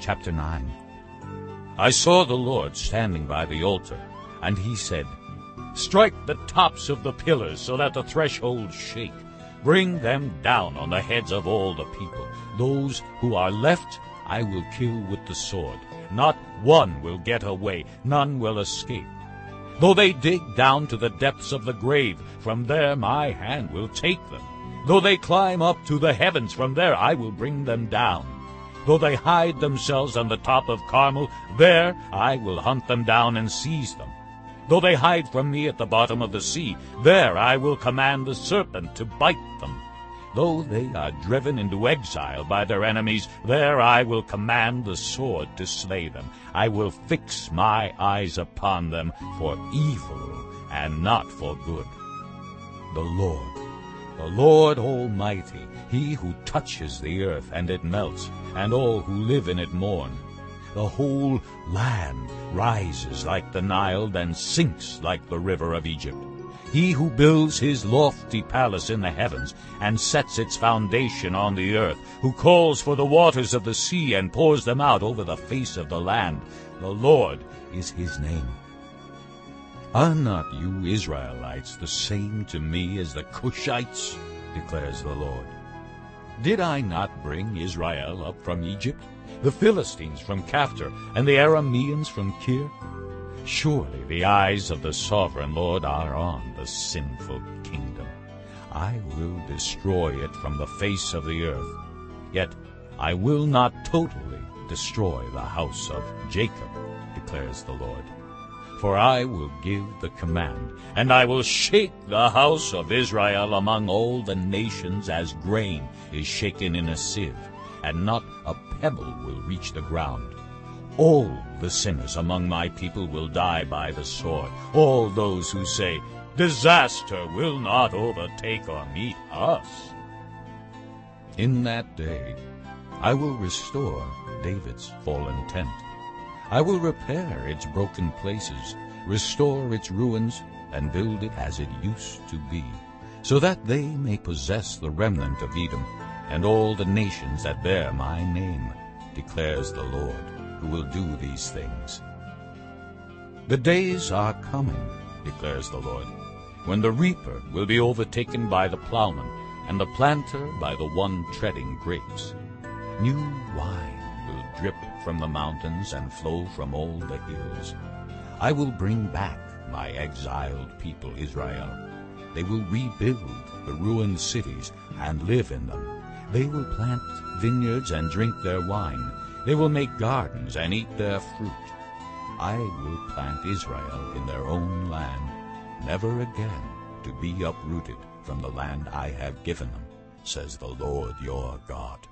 Chapter 9 I saw the Lord standing by the altar, and he said, Strike the tops of the pillars so that the thresholds shake. Bring them down on the heads of all the people. Those who are left I will kill with the sword. Not one will get away, none will escape. Though they dig down to the depths of the grave, from there my hand will take them. Though they climb up to the heavens, from there I will bring them down. Though they hide themselves on the top of Carmel, there I will hunt them down and seize them. Though they hide from me at the bottom of the sea, there I will command the serpent to bite them. Though they are driven into exile by their enemies, there I will command the sword to slay them. I will fix my eyes upon them for evil and not for good. The Lord, the Lord Almighty, He who touches the earth and it melts, and all who live in it mourn. The whole land rises like the Nile, then sinks like the river of Egypt. He who builds his lofty palace in the heavens and sets its foundation on the earth, who calls for the waters of the sea and pours them out over the face of the land. The Lord is his name. Are not you Israelites the same to me as the Cushites? declares the Lord. Did I not bring Israel up from Egypt? the Philistines from Caphtor, and the Arameans from Kir? Surely the eyes of the sovereign Lord are on the sinful kingdom. I will destroy it from the face of the earth. Yet I will not totally destroy the house of Jacob, declares the Lord. For I will give the command, and I will shake the house of Israel among all the nations as grain is shaken in a sieve, and not a pebble will reach the ground. All the sinners among my people will die by the sword, all those who say, Disaster will not overtake or meet us. In that day I will restore David's fallen tent. I will repair its broken places, restore its ruins, and build it as it used to be, so that they may possess the remnant of Edom, and all the nations that bear my name, declares the Lord, who will do these things. The days are coming, declares the Lord, when the reaper will be overtaken by the plowman, and the planter by the one treading grapes. New wine will drip from the mountains and flow from all the hills. I will bring back my exiled people Israel. They will rebuild the ruined cities and live in them. They will plant vineyards and drink their wine. They will make gardens and eat their fruit. I will plant Israel in their own land, never again to be uprooted from the land I have given them, says the Lord your God.